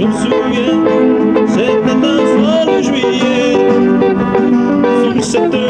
je me souviens, c'était un soir de juillet, sur cette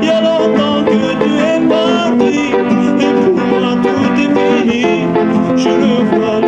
Il y a longtemps que tu es parti et pour moi tout est fini. Je le vois.